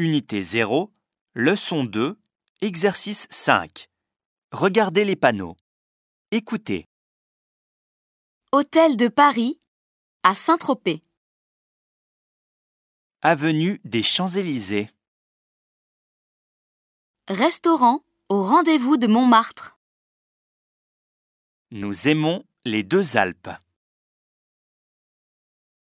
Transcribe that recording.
Unité 0, leçon 2, exercice 5. Regardez les panneaux. Écoutez. Hôtel de Paris à Saint-Tropez. Avenue des Champs-Élysées. Restaurant au rendez-vous de Montmartre. Nous aimons les deux Alpes.